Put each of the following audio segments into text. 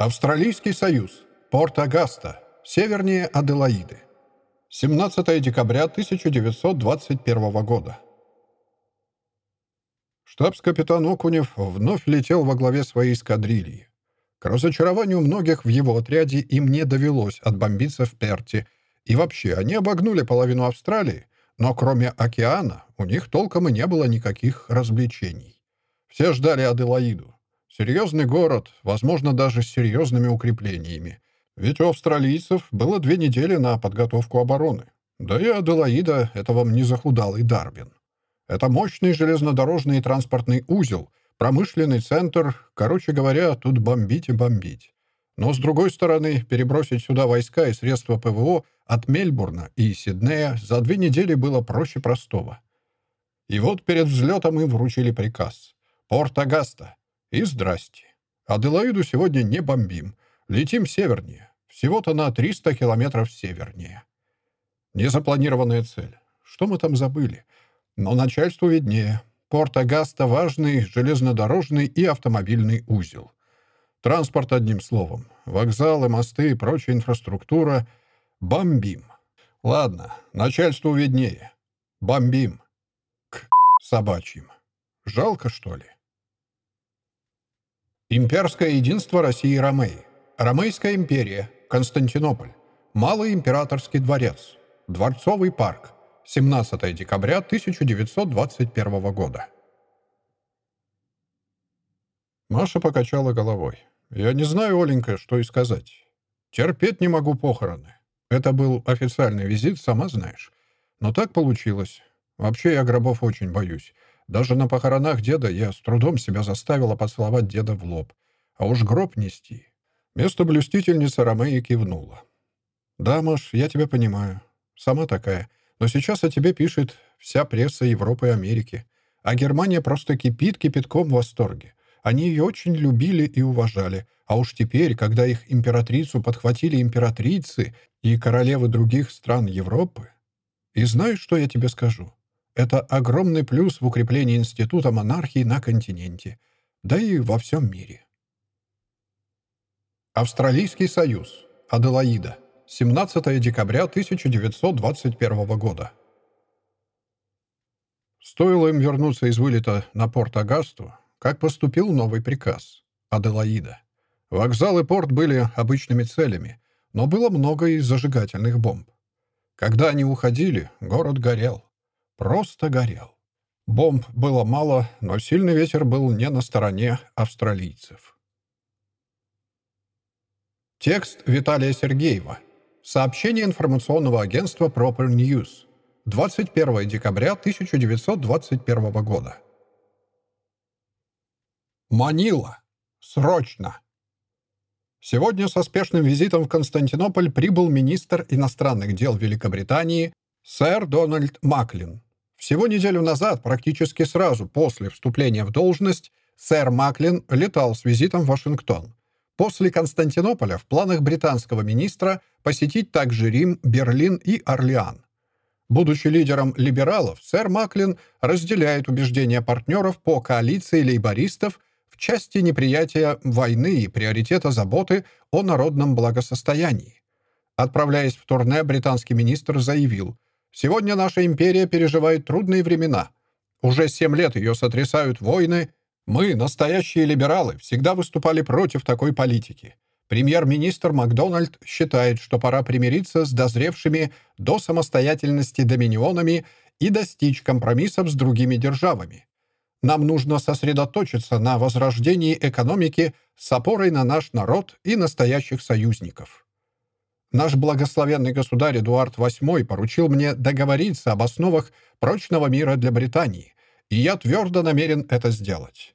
Австралийский союз. Порт Агаста. Севернее Аделаиды. 17 декабря 1921 года. Штабс-капитан Окунев вновь летел во главе своей эскадрильи. К разочарованию многих в его отряде им не довелось отбомбиться в Перте, и вообще они обогнули половину Австралии, но кроме океана у них толком и не было никаких развлечений. Все ждали Аделаиду. Серьезный город, возможно, даже с серьезными укреплениями. Ведь у австралийцев было две недели на подготовку обороны. Да и Аделаида — это вам не захудалый Дарвин. Это мощный железнодорожный и транспортный узел, промышленный центр, короче говоря, тут бомбить и бомбить. Но, с другой стороны, перебросить сюда войска и средства ПВО от Мельбурна и Сиднея за две недели было проще простого. И вот перед взлетом им вручили приказ. «Порт Агаста». И здрасте. Аделаиду сегодня не бомбим. Летим севернее. Всего-то на 300 километров севернее. Незапланированная цель. Что мы там забыли? Но начальству виднее. Порт Агаста — важный железнодорожный и автомобильный узел. Транспорт, одним словом. Вокзалы, мосты и прочая инфраструктура. Бомбим. Ладно, начальству виднее. Бомбим. К собачьим. Жалко, что ли? Имперское единство России и Ромеи. Ромейская империя. Константинополь. Малый императорский дворец. Дворцовый парк. 17 декабря 1921 года. Маша покачала головой. «Я не знаю, Оленька, что и сказать. Терпеть не могу похороны. Это был официальный визит, сама знаешь. Но так получилось. Вообще я гробов очень боюсь. Даже на похоронах деда я с трудом себя заставила поцеловать деда в лоб. А уж гроб нести. Место блюстительница Ромеи кивнула. «Да, Маш, я тебя понимаю. Сама такая. Но сейчас о тебе пишет вся пресса Европы и Америки. А Германия просто кипит кипятком в восторге. Они ее очень любили и уважали. А уж теперь, когда их императрицу подхватили императрицы и королевы других стран Европы... И знаешь, что я тебе скажу? Это огромный плюс в укреплении института монархии на континенте, да и во всем мире. Австралийский союз. Аделаида. 17 декабря 1921 года. Стоило им вернуться из вылета на порт Агасту, как поступил новый приказ. Аделаида. Вокзал и порт были обычными целями, но было много и зажигательных бомб. Когда они уходили, город горел. Просто горел. Бомб было мало, но сильный ветер был не на стороне австралийцев. Текст Виталия Сергеева. Сообщение информационного агентства Proper News. 21 декабря 1921 года. Манила. Срочно. Сегодня со спешным визитом в Константинополь прибыл министр иностранных дел Великобритании сэр Дональд Маклин. Всего неделю назад, практически сразу после вступления в должность, сэр Маклин летал с визитом в Вашингтон. После Константинополя в планах британского министра посетить также Рим, Берлин и Орлеан. Будучи лидером либералов, сэр Маклин разделяет убеждения партнеров по коалиции лейбористов в части неприятия войны и приоритета заботы о народном благосостоянии. Отправляясь в турне, британский министр заявил, «Сегодня наша империя переживает трудные времена. Уже семь лет ее сотрясают войны, мы, настоящие либералы, всегда выступали против такой политики. Премьер-министр Макдональд считает, что пора примириться с дозревшими до самостоятельности доминионами и достичь компромиссов с другими державами. Нам нужно сосредоточиться на возрождении экономики с опорой на наш народ и настоящих союзников. Наш благословенный государь Эдуард VIII поручил мне договориться об основах прочного мира для Британии, и я твердо намерен это сделать.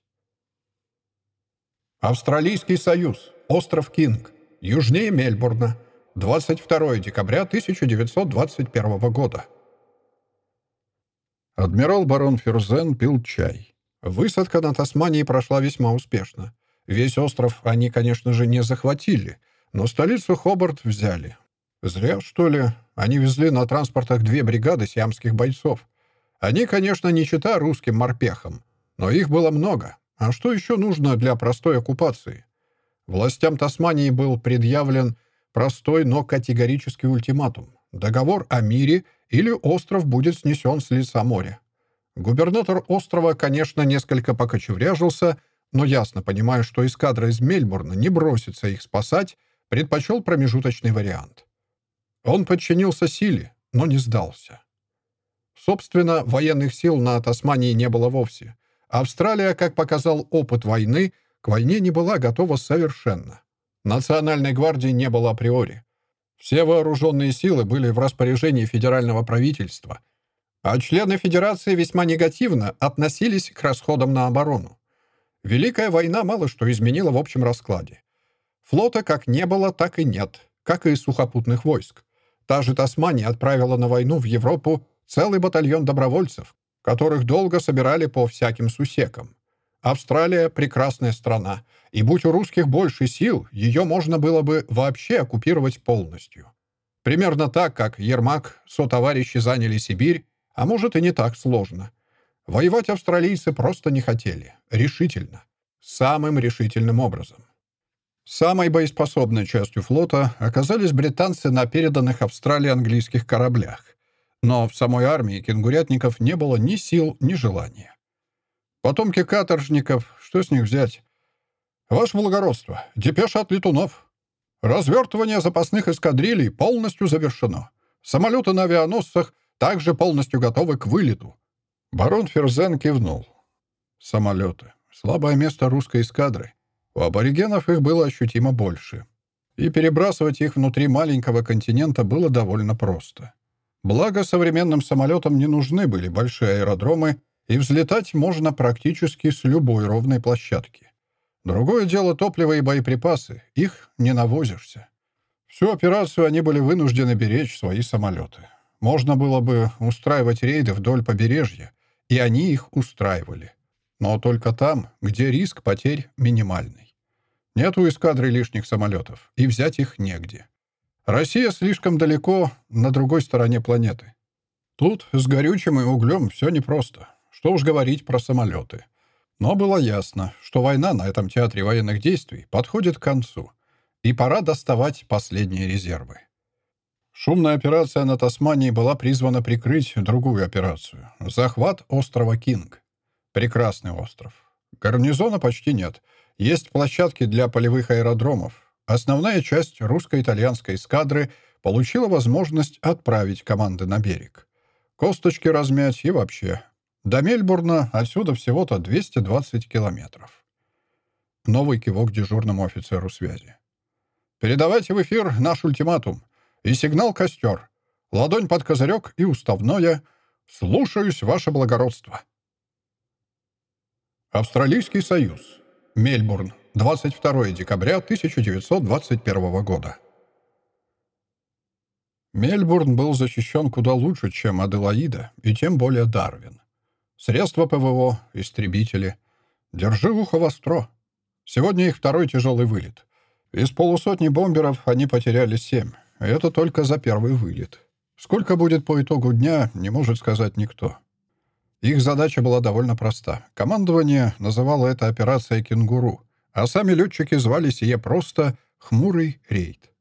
Австралийский союз. Остров Кинг. Южнее Мельбурна. 22 декабря 1921 года. Адмирал барон Ферзен пил чай. Высадка на Тасмании прошла весьма успешно. Весь остров они, конечно же, не захватили, но столицу Хобарт взяли. Зря, что ли, они везли на транспортах две бригады сиамских бойцов. Они, конечно, не чита русским морпехам, но их было много, а что еще нужно для простой оккупации? Властям Тасмании был предъявлен простой, но категорический ультиматум. Договор о мире или остров будет снесен с лица моря. Губернатор острова, конечно, несколько покочевряжился, но ясно понимая, что эскадра из Мельбурна не бросится их спасать, предпочел промежуточный вариант. Он подчинился силе, но не сдался. Собственно, военных сил на Тасмании не было вовсе. Австралия, как показал опыт войны, к войне не была готова совершенно. Национальной гвардии не было априори. Все вооруженные силы были в распоряжении федерального правительства, а члены Федерации весьма негативно относились к расходам на оборону. Великая война мало что изменила в общем раскладе. Флота как не было, так и нет, как и сухопутных войск. Та же Тасмания отправила на войну в Европу целый батальон добровольцев, которых долго собирали по всяким сусекам. Австралия — прекрасная страна, и будь у русских больше сил, ее можно было бы вообще оккупировать полностью. Примерно так, как Ермак, сотоварищи заняли Сибирь, а может и не так сложно. Воевать австралийцы просто не хотели. Решительно. Самым решительным образом. Самой боеспособной частью флота оказались британцы на переданных Австралии английских кораблях. Но в самой армии кенгурятников не было ни сил, ни желания. Потомки каторжников, что с них взять? Ваше благородство, депеша от летунов. Развертывание запасных эскадрилей полностью завершено. Самолеты на авианосцах также полностью готовы к вылету. Барон Ферзен кивнул. Самолеты. Слабое место русской эскадры. У аборигенов их было ощутимо больше. И перебрасывать их внутри маленького континента было довольно просто. Благо, современным самолетам не нужны были большие аэродромы, и взлетать можно практически с любой ровной площадки. Другое дело топливо и боеприпасы. Их не навозишься. Всю операцию они были вынуждены беречь свои самолеты. Можно было бы устраивать рейды вдоль побережья, и они их устраивали. Но только там, где риск потерь минимальный. Нет у эскадры лишних самолетов, и взять их негде. Россия слишком далеко на другой стороне планеты. Тут с горючим и углем все непросто. Что уж говорить про самолеты. Но было ясно, что война на этом театре военных действий подходит к концу, и пора доставать последние резервы. Шумная операция на Тасмании была призвана прикрыть другую операцию — захват острова Кинг. Прекрасный остров. Гарнизона почти нет. Есть площадки для полевых аэродромов. Основная часть русско-итальянской эскадры получила возможность отправить команды на берег. Косточки размять и вообще. До Мельбурна отсюда всего-то 220 километров. Новый кивок дежурному офицеру связи. «Передавайте в эфир наш ультиматум и сигнал «Костер». Ладонь под козырек и уставное «Слушаюсь, ваше благородство». Австралийский союз. Мельбурн. 22 декабря 1921 года. Мельбурн был защищен куда лучше, чем Аделаида, и тем более Дарвин. Средства ПВО, истребители. Держи ухо востро. Сегодня их второй тяжелый вылет. Из полусотни бомберов они потеряли семь. Это только за первый вылет. Сколько будет по итогу дня, не может сказать никто. Их задача была довольно проста. Командование называло это операцией «Кенгуру», а сами летчики звали сие просто «Хмурый рейд».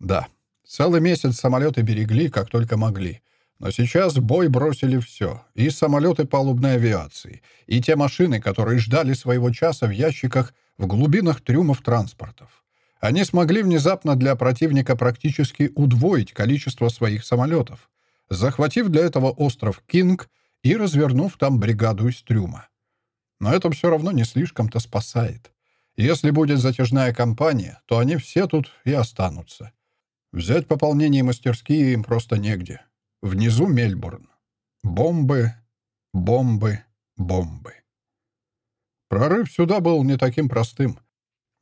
Да, целый месяц самолеты берегли, как только могли. Но сейчас в бой бросили все. И самолеты палубной авиации, и те машины, которые ждали своего часа в ящиках в глубинах трюмов транспортов. Они смогли внезапно для противника практически удвоить количество своих самолетов, захватив для этого остров Кинг и развернув там бригаду из трюма. Но это все равно не слишком-то спасает. Если будет затяжная кампания, то они все тут и останутся. Взять пополнение мастерские им просто негде. Внизу Мельбурн. Бомбы, бомбы, бомбы. Прорыв сюда был не таким простым.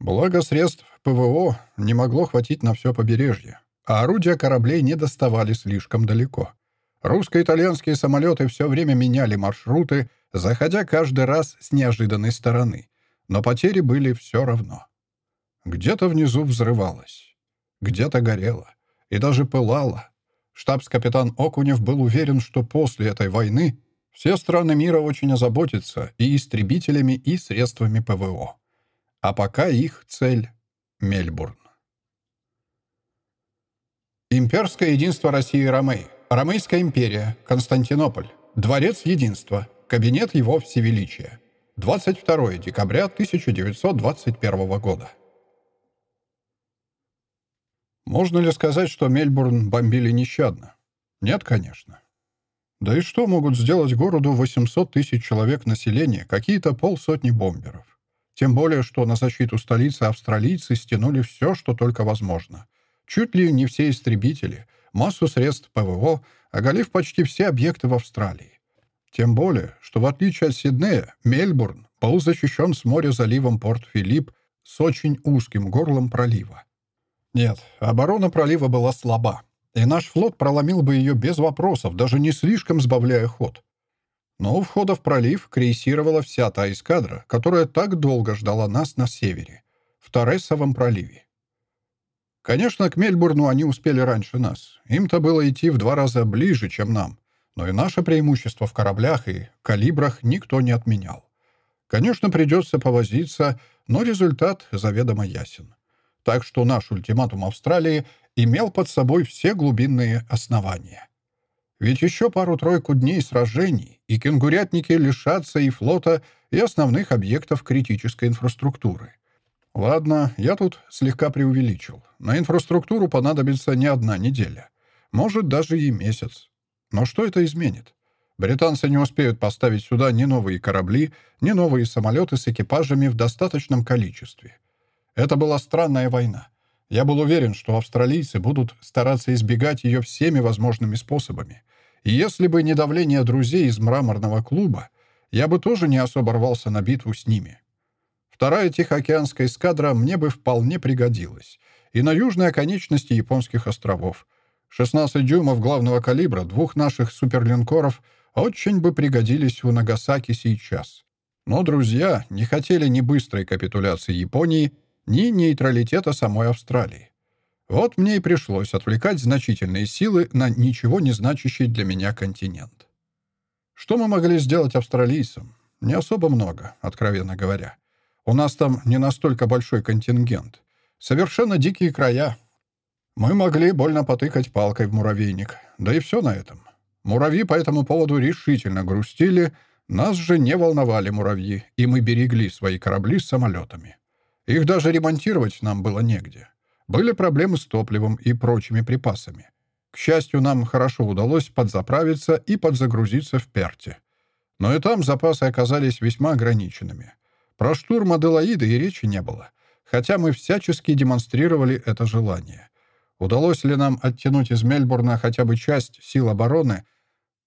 Благо средств ПВО не могло хватить на все побережье, а орудия кораблей не доставали слишком далеко. Русско-итальянские самолеты все время меняли маршруты, заходя каждый раз с неожиданной стороны, но потери были все равно. Где-то внизу взрывалось, где-то горело и даже пылало. Штабс-капитан Окунев был уверен, что после этой войны все страны мира очень озаботятся и истребителями, и средствами ПВО. А пока их цель Мельбурн. Имперское единство России и Ромей. Ромейская империя. Константинополь. Дворец единства. Кабинет его всевеличия. 22 декабря 1921 года. Можно ли сказать, что Мельбурн бомбили нещадно? Нет, конечно. Да и что могут сделать городу 800 тысяч человек населения какие-то полсотни бомберов? Тем более, что на защиту столицы австралийцы стянули все, что только возможно. Чуть ли не все истребители, массу средств ПВО, оголив почти все объекты в Австралии. Тем более, что в отличие от Сиднея, Мельбурн был защищен с моря заливом Порт-Филипп с очень узким горлом пролива. Нет, оборона пролива была слаба, и наш флот проломил бы ее без вопросов, даже не слишком сбавляя ход. Но у входа в пролив крейсировала вся та эскадра, которая так долго ждала нас на севере, в Торресовом проливе. Конечно, к Мельбурну они успели раньше нас. Им-то было идти в два раза ближе, чем нам. Но и наше преимущество в кораблях и калибрах никто не отменял. Конечно, придется повозиться, но результат заведомо ясен. Так что наш ультиматум Австралии имел под собой все глубинные основания. Ведь еще пару-тройку дней сражений, и кенгурятники лишатся и флота, и основных объектов критической инфраструктуры. Ладно, я тут слегка преувеличил. На инфраструктуру понадобится не одна неделя. Может, даже и месяц. Но что это изменит? Британцы не успеют поставить сюда ни новые корабли, ни новые самолеты с экипажами в достаточном количестве. Это была странная война. Я был уверен, что австралийцы будут стараться избегать ее всеми возможными способами. И если бы не давление друзей из мраморного клуба, я бы тоже не особо рвался на битву с ними. Вторая Тихоокеанская эскадра мне бы вполне пригодилась. И на южной оконечности японских островов. 16 дюймов главного калибра двух наших суперлинкоров очень бы пригодились в Нагасаки сейчас. Но друзья не хотели ни быстрой капитуляции Японии, ни нейтралитета самой Австралии. Вот мне и пришлось отвлекать значительные силы на ничего не значащий для меня континент. Что мы могли сделать австралийцам? Не особо много, откровенно говоря. У нас там не настолько большой контингент. Совершенно дикие края. Мы могли больно потыкать палкой в муравейник. Да и все на этом. Муравьи по этому поводу решительно грустили, нас же не волновали муравьи, и мы берегли свои корабли с самолетами. Их даже ремонтировать нам было негде. Были проблемы с топливом и прочими припасами. К счастью, нам хорошо удалось подзаправиться и подзагрузиться в Перте. Но и там запасы оказались весьма ограниченными. Про штурм Аделаиды и речи не было, хотя мы всячески демонстрировали это желание. Удалось ли нам оттянуть из Мельбурна хотя бы часть сил обороны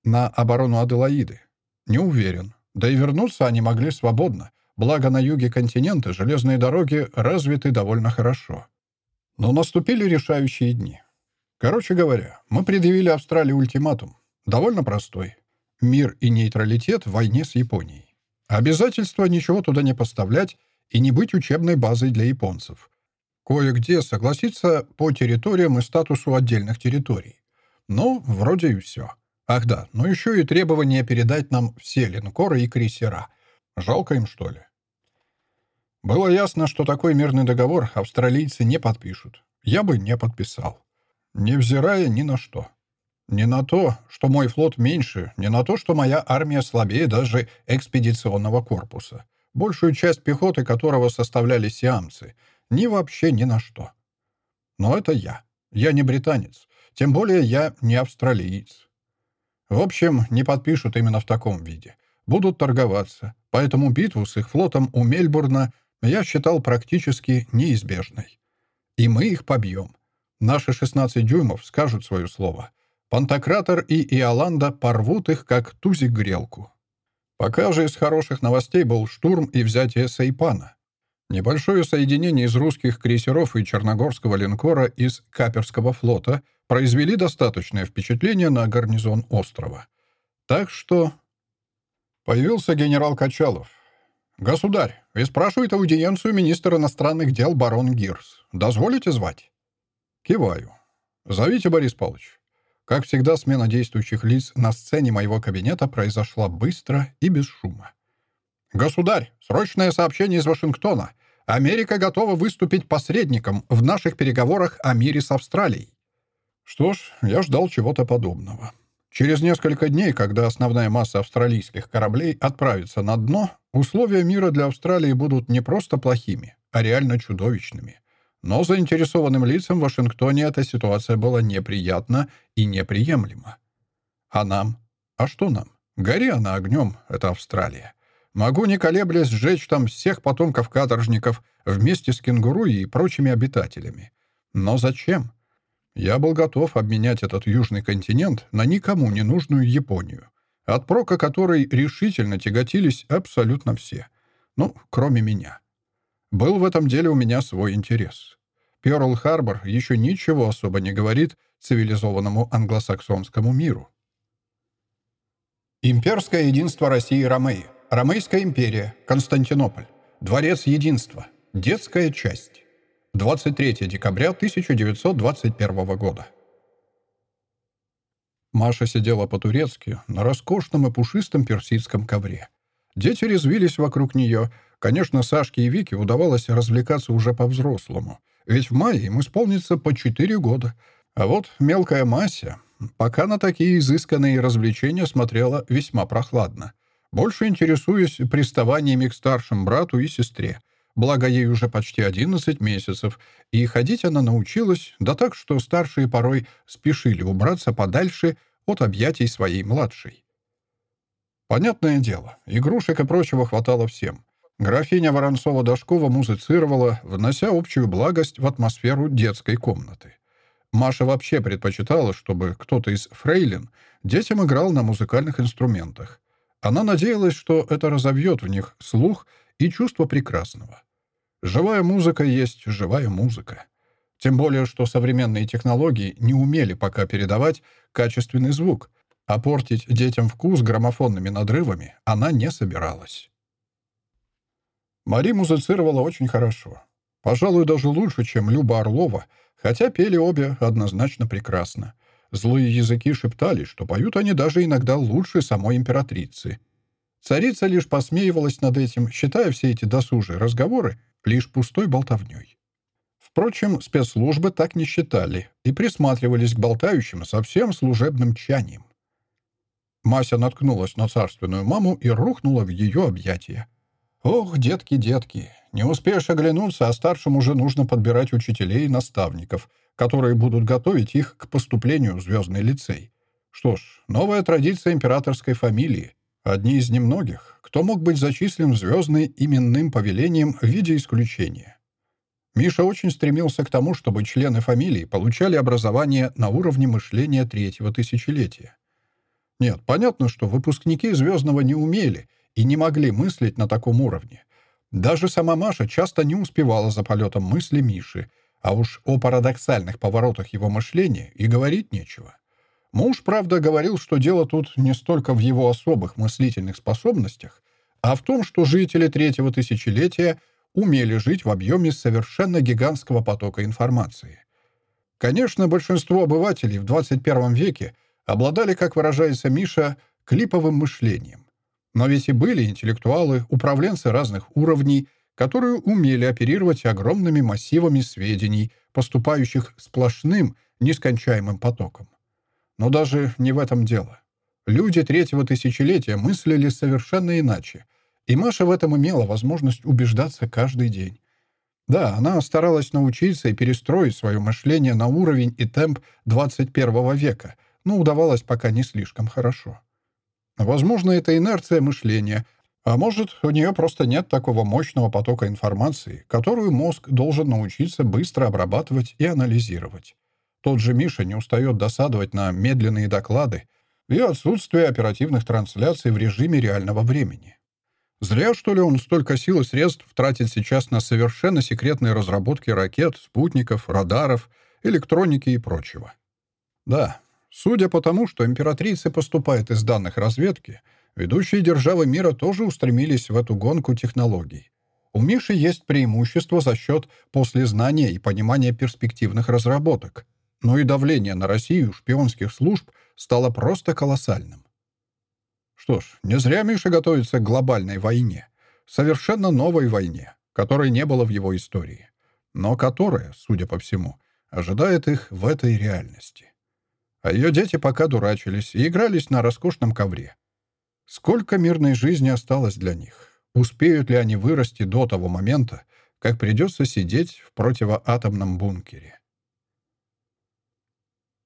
на оборону Аделаиды? Не уверен. Да и вернуться они могли свободно, Благо на юге континента железные дороги развиты довольно хорошо. Но наступили решающие дни. Короче говоря, мы предъявили Австралии ультиматум. Довольно простой. Мир и нейтралитет в войне с Японией. Обязательство ничего туда не поставлять и не быть учебной базой для японцев. Кое-где согласиться по территориям и статусу отдельных территорий. Ну, вроде и все. Ах да, но еще и требование передать нам все линкоры и крейсера. Жалко им, что ли? Было ясно, что такой мирный договор австралийцы не подпишут. Я бы не подписал. Невзирая ни на что. Не на то, что мой флот меньше, не на то, что моя армия слабее даже экспедиционного корпуса, большую часть пехоты которого составляли сиамцы, ни вообще ни на что. Но это я. Я не британец. Тем более я не австралиец. В общем, не подпишут именно в таком виде. Будут торговаться. Поэтому битву с их флотом у Мельбурна я считал практически неизбежной. И мы их побьем. Наши 16 дюймов скажут свое слово. Пантократор и Иоланда порвут их, как тузик-грелку. Пока же из хороших новостей был штурм и взятие Сайпана. Небольшое соединение из русских крейсеров и черногорского линкора из Каперского флота произвели достаточное впечатление на гарнизон острова. Так что... Появился генерал Качалов. «Государь, и спрашивает аудиенцию министра иностранных дел барон Гирс. Дозволите звать?» Киваю. «Зовите, Борис Павлович». Как всегда, смена действующих лиц на сцене моего кабинета произошла быстро и без шума. «Государь, срочное сообщение из Вашингтона. Америка готова выступить посредником в наших переговорах о мире с Австралией. Что ж, я ждал чего-то подобного. Через несколько дней, когда основная масса австралийских кораблей отправится на дно, условия мира для Австралии будут не просто плохими, а реально чудовищными. Но заинтересованным лицам в Вашингтоне эта ситуация была неприятна и неприемлема. А нам? А что нам? Гори она огнем, это Австралия. Могу, не колеблясь, сжечь там всех потомков каторжников вместе с кенгуру и прочими обитателями. Но зачем? Я был готов обменять этот южный континент на никому не нужную Японию, от прока которой решительно тяготились абсолютно все. Ну, кроме меня. Был в этом деле у меня свой интерес. Пёрл-Харбор еще ничего особо не говорит цивилизованному англосаксонскому миру. Имперское единство России и Ромеи. Ромейская империя. Константинополь. Дворец единства. Детская часть. 23 декабря 1921 года. Маша сидела по-турецки на роскошном и пушистом персидском ковре. Дети резвились вокруг нее. Конечно, Сашке и Вике удавалось развлекаться уже по-взрослому. Ведь в мае им исполнится по 4 года. А вот мелкая Мася пока на такие изысканные развлечения смотрела весьма прохладно. Больше интересуясь приставаниями к старшим брату и сестре благо ей уже почти 11 месяцев, и ходить она научилась, да так, что старшие порой спешили убраться подальше от объятий своей младшей. Понятное дело, игрушек и прочего хватало всем. Графиня Воронцова-Дашкова музицировала, внося общую благость в атмосферу детской комнаты. Маша вообще предпочитала, чтобы кто-то из фрейлин детям играл на музыкальных инструментах. Она надеялась, что это разовьет в них слух и чувство прекрасного. Живая музыка есть живая музыка. Тем более, что современные технологии не умели пока передавать качественный звук, а портить детям вкус граммофонными надрывами она не собиралась. Мари музицировала очень хорошо. Пожалуй, даже лучше, чем Люба Орлова, хотя пели обе однозначно прекрасно. Злые языки шептали, что поют они даже иногда лучше самой императрицы. Царица лишь посмеивалась над этим, считая все эти досужие разговоры лишь пустой болтовней. Впрочем, спецслужбы так не считали и присматривались к болтающим со всем служебным чанием. Мася наткнулась на царственную маму и рухнула в ее объятия. «Ох, детки, детки, не успеешь оглянуться, а старшим уже нужно подбирать учителей и наставников, которые будут готовить их к поступлению в звездный лицей. Что ж, новая традиция императорской фамилии. Одни из немногих, кто мог быть зачислен в звездный именным повелением в виде исключения. Миша очень стремился к тому, чтобы члены фамилии получали образование на уровне мышления третьего тысячелетия. Нет, понятно, что выпускники «Звездного» не умели и не могли мыслить на таком уровне. Даже сама Маша часто не успевала за полетом мысли Миши, а уж о парадоксальных поворотах его мышления и говорить нечего. Муж, правда, говорил, что дело тут не столько в его особых мыслительных способностях, а в том, что жители третьего тысячелетия умели жить в объеме совершенно гигантского потока информации. Конечно, большинство обывателей в 21 веке обладали, как выражается Миша, клиповым мышлением. Но ведь и были интеллектуалы, управленцы разных уровней, которые умели оперировать огромными массивами сведений, поступающих сплошным, нескончаемым потоком. Но даже не в этом дело. Люди третьего тысячелетия мыслили совершенно иначе, и Маша в этом имела возможность убеждаться каждый день. Да, она старалась научиться и перестроить свое мышление на уровень и темп 21 века, но удавалось пока не слишком хорошо. Возможно, это инерция мышления, а может, у нее просто нет такого мощного потока информации, которую мозг должен научиться быстро обрабатывать и анализировать. Тот же Миша не устает досадовать на медленные доклады и отсутствие оперативных трансляций в режиме реального времени. Зря, что ли, он столько сил и средств тратит сейчас на совершенно секретные разработки ракет, спутников, радаров, электроники и прочего. Да, судя по тому, что императрица поступает из данных разведки, ведущие державы мира тоже устремились в эту гонку технологий. У Миши есть преимущество за счет послезнания и понимания перспективных разработок — но и давление на Россию шпионских служб стало просто колоссальным. Что ж, не зря Миша готовится к глобальной войне. Совершенно новой войне, которой не было в его истории, но которая, судя по всему, ожидает их в этой реальности. А ее дети пока дурачились и игрались на роскошном ковре. Сколько мирной жизни осталось для них? Успеют ли они вырасти до того момента, как придется сидеть в противоатомном бункере?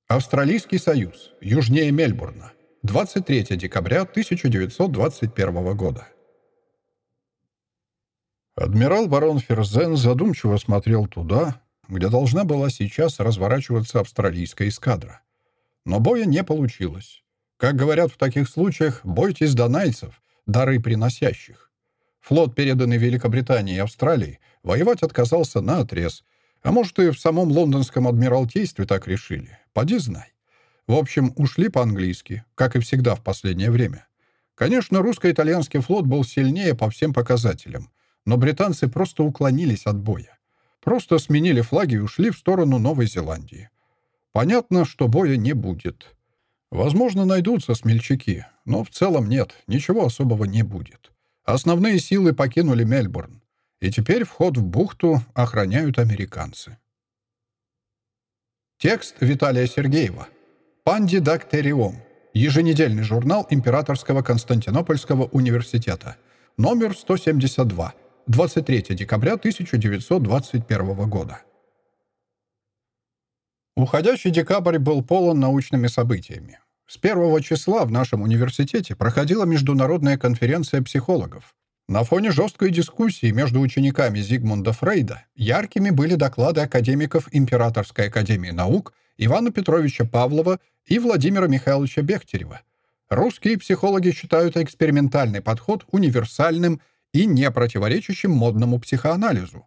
Австралийский союз. Южнее Мельбурна. 23 декабря 1921 года. Адмирал барон Ферзен задумчиво смотрел туда, где должна была сейчас разворачиваться австралийская эскадра. Но боя не получилось. Как говорят в таких случаях, бойтесь донайцев, дары приносящих. Флот, переданный Великобритании и Австралии, воевать отказался на отрез, а может и в самом лондонском адмиралтействе так решили. Поди знай. В общем, ушли по-английски, как и всегда в последнее время. Конечно, русско-итальянский флот был сильнее по всем показателям, но британцы просто уклонились от боя. Просто сменили флаги и ушли в сторону Новой Зеландии. Понятно, что боя не будет. Возможно, найдутся смельчаки, но в целом нет, ничего особого не будет. Основные силы покинули Мельбурн, и теперь вход в бухту охраняют американцы. Текст Виталия Сергеева. Пандидактериум. Еженедельный журнал Императорского Константинопольского университета. Номер 172. 23 декабря 1921 года. Уходящий декабрь был полон научными событиями. С первого числа в нашем университете проходила международная конференция психологов. На фоне жесткой дискуссии между учениками Зигмунда Фрейда яркими были доклады академиков Императорской академии наук Ивана Петровича Павлова и Владимира Михайловича Бехтерева. Русские психологи считают экспериментальный подход универсальным и не противоречащим модному психоанализу.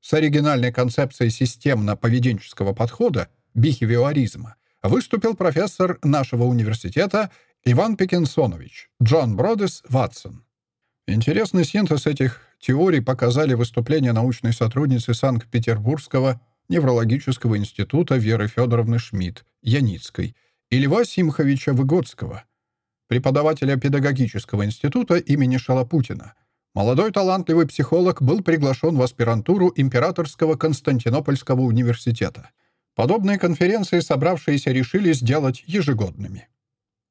С оригинальной концепцией системно-поведенческого подхода, бихевиоризма, выступил профессор нашего университета Иван Пекинсонович, Джон Бродес Ватсон. Интересный синтез этих теорий показали выступления научной сотрудницы Санкт-Петербургского неврологического института Веры Федоровны Шмидт, Яницкой, и Льва Симховича Выгодского, преподавателя педагогического института имени Шалопутина – Молодой талантливый психолог был приглашен в аспирантуру Императорского Константинопольского университета. Подобные конференции собравшиеся решили сделать ежегодными.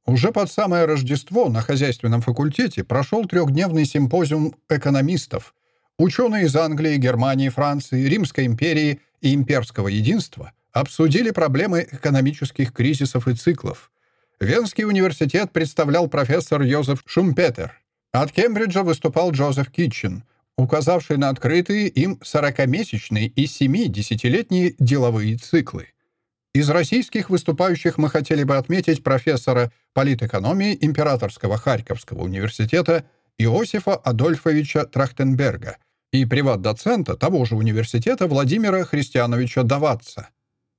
Уже под самое Рождество на хозяйственном факультете прошел трехдневный симпозиум экономистов. Ученые из Англии, Германии, Франции, Римской империи и имперского единства обсудили проблемы экономических кризисов и циклов. Венский университет представлял профессор Йозеф Шумпетер, от Кембриджа выступал Джозеф Китчен, указавший на открытые им 40-месячные и 7-10-летние деловые циклы. Из российских выступающих мы хотели бы отметить профессора политэкономии Императорского Харьковского университета Иосифа Адольфовича Трахтенберга и приват-доцента того же университета Владимира Христиановича Даватца.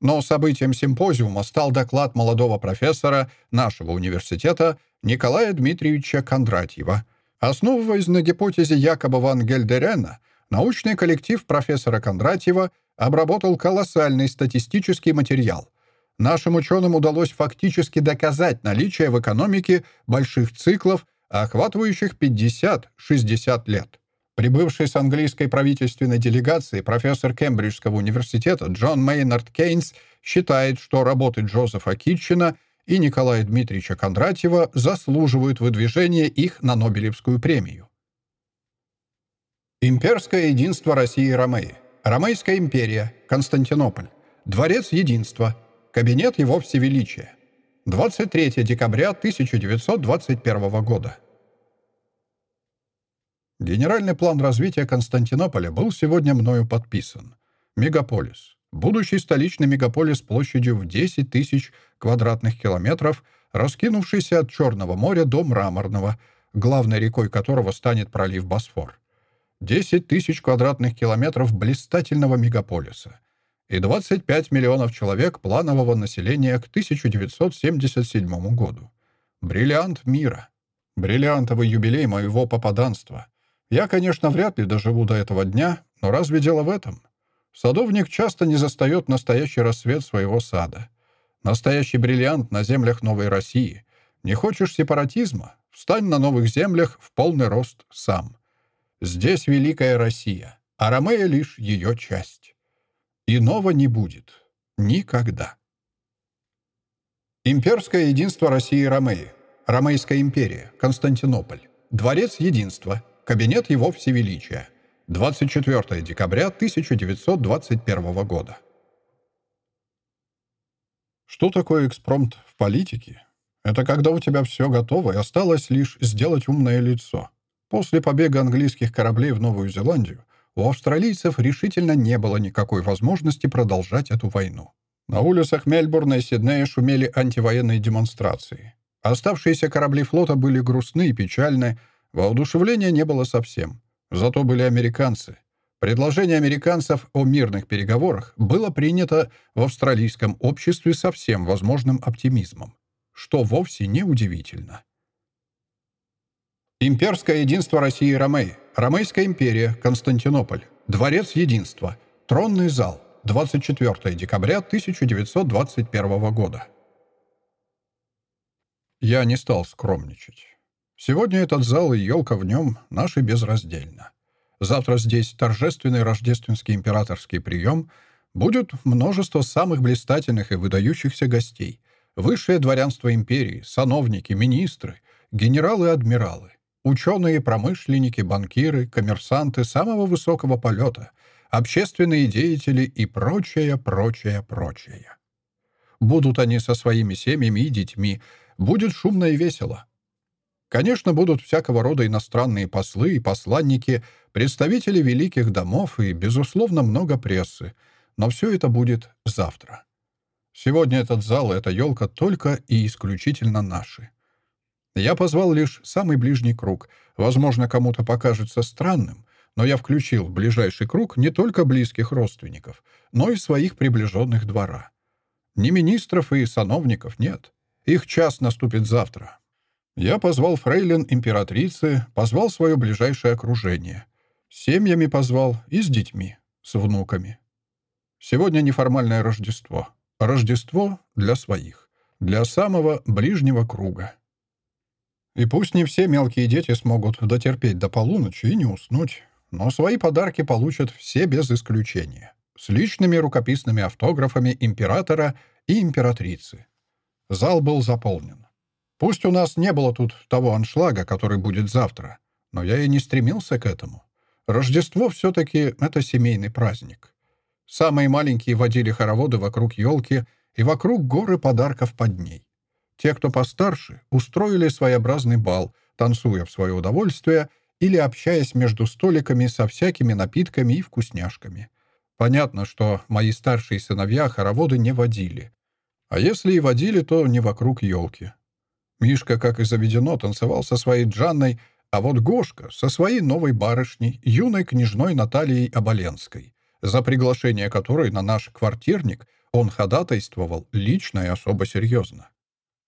Но событием симпозиума стал доклад молодого профессора нашего университета Николая Дмитриевича Кондратьева – Основываясь на гипотезе Якоба ван Гельдерена, научный коллектив профессора Кондратьева обработал колоссальный статистический материал. Нашим ученым удалось фактически доказать наличие в экономике больших циклов, охватывающих 50-60 лет. Прибывший с английской правительственной делегацией профессор Кембриджского университета Джон Мейнард Кейнс считает, что работы Джозефа Китчена и Николая Дмитриевича Кондратьева заслуживают выдвижения их на Нобелевскую премию. Имперское единство России и Ромеи. Ромейская империя. Константинополь. Дворец единства. Кабинет его всевеличия. 23 декабря 1921 года. Генеральный план развития Константинополя был сегодня мною подписан. Мегаполис. Будущий столичный мегаполис площадью в 10 тысяч квадратных километров, раскинувшийся от Черного моря до Мраморного, главной рекой которого станет пролив Босфор. 10 тысяч квадратных километров блистательного мегаполиса и 25 миллионов человек планового населения к 1977 году. Бриллиант мира. Бриллиантовый юбилей моего попаданства. Я, конечно, вряд ли доживу до этого дня, но разве дело в этом? Садовник часто не застает настоящий рассвет своего сада. Настоящий бриллиант на землях Новой России. Не хочешь сепаратизма? Встань на новых землях в полный рост сам. Здесь великая Россия. а Ромея лишь ее часть. Иного не будет. Никогда. Имперское единство России и Ромеи. Ромейская империя. Константинополь. Дворец единства. Кабинет его всевеличия. 24 декабря 1921 года. Что такое экспромт в политике? Это когда у тебя все готово и осталось лишь сделать умное лицо. После побега английских кораблей в Новую Зеландию у австралийцев решительно не было никакой возможности продолжать эту войну. На улицах Мельбурна и Сиднея шумели антивоенные демонстрации. Оставшиеся корабли флота были грустны и печальны, воодушевления не было совсем. Зато были американцы. Предложение американцев о мирных переговорах было принято в австралийском обществе со всем возможным оптимизмом, что вовсе не удивительно. Имперское единство России и Ромеи. Ромейская империя. Константинополь. Дворец единства. Тронный зал. 24 декабря 1921 года. Я не стал скромничать. Сегодня этот зал и елка в нем наши безраздельно. Завтра здесь торжественный рождественский императорский прием. Будет множество самых блистательных и выдающихся гостей. Высшее дворянство империи, сановники, министры, генералы адмиралы, ученые, промышленники, банкиры, коммерсанты самого высокого полета, общественные деятели и прочее, прочее, прочее. Будут они со своими семьями и детьми. Будет шумно и весело. Конечно, будут всякого рода иностранные послы и посланники, представители великих домов и, безусловно, много прессы. Но все это будет завтра. Сегодня этот зал и эта елка только и исключительно наши. Я позвал лишь самый ближний круг. Возможно, кому-то покажется странным, но я включил в ближайший круг не только близких родственников, но и своих приближенных двора. Ни министров и сановников нет. Их час наступит завтра. Я позвал фрейлин императрицы, позвал свое ближайшее окружение. С семьями позвал и с детьми, с внуками. Сегодня неформальное Рождество. Рождество для своих, для самого ближнего круга. И пусть не все мелкие дети смогут дотерпеть до полуночи и не уснуть, но свои подарки получат все без исключения, с личными рукописными автографами императора и императрицы. Зал был заполнен. Пусть у нас не было тут того аншлага, который будет завтра, но я и не стремился к этому. Рождество все-таки — это семейный праздник. Самые маленькие водили хороводы вокруг елки и вокруг горы подарков под ней. Те, кто постарше, устроили своеобразный бал, танцуя в свое удовольствие или общаясь между столиками со всякими напитками и вкусняшками. Понятно, что мои старшие сыновья хороводы не водили. А если и водили, то не вокруг елки. Мишка, как и заведено, танцевал со своей Джанной, а вот Гошка со своей новой барышней, юной княжной Натальей Оболенской, за приглашение которой на наш квартирник он ходатайствовал лично и особо серьезно.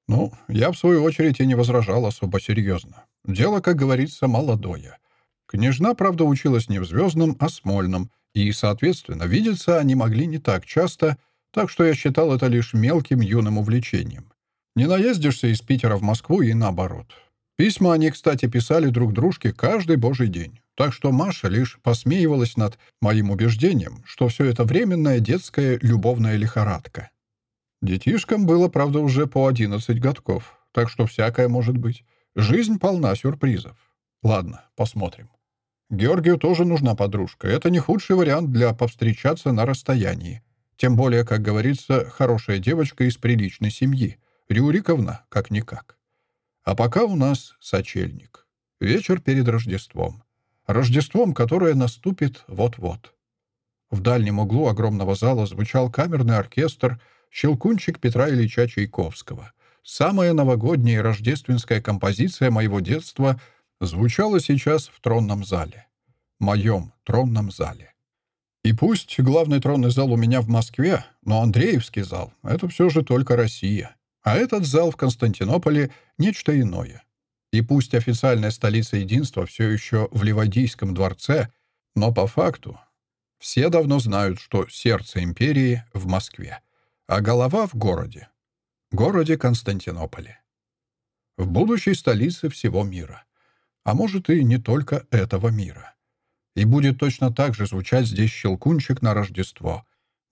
Ну, я, в свою очередь, и не возражал особо серьезно. Дело, как говорится, молодое. Княжна, правда, училась не в Звездном, а Смольном, и, соответственно, видеться они могли не так часто, так что я считал это лишь мелким юным увлечением. Не наездишься из Питера в Москву и наоборот. Письма они, кстати, писали друг дружке каждый божий день. Так что Маша лишь посмеивалась над моим убеждением, что все это временная детская любовная лихорадка. Детишкам было, правда, уже по 11 годков, так что всякое может быть. Жизнь полна сюрпризов. Ладно, посмотрим. Георгию тоже нужна подружка. Это не худший вариант для повстречаться на расстоянии. Тем более, как говорится, хорошая девочка из приличной семьи. Рюриковна, как-никак. А пока у нас сочельник. Вечер перед Рождеством. Рождеством, которое наступит вот-вот. В дальнем углу огромного зала звучал камерный оркестр «Щелкунчик Петра Ильича Чайковского». Самая новогодняя рождественская композиция моего детства звучала сейчас в тронном зале. Моем тронном зале. И пусть главный тронный зал у меня в Москве, но Андреевский зал — это все же только Россия. А этот зал в Константинополе — нечто иное. И пусть официальная столица единства все еще в Ливадийском дворце, но по факту все давно знают, что сердце империи в Москве, а голова в городе. Городе Константинополе. В будущей столице всего мира. А может и не только этого мира. И будет точно так же звучать здесь щелкунчик на Рождество.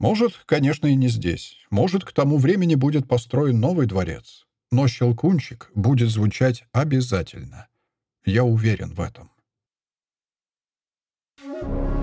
Может, конечно, и не здесь. Может, к тому времени будет построен новый дворец. Но щелкунчик будет звучать обязательно. Я уверен в этом. Thank you.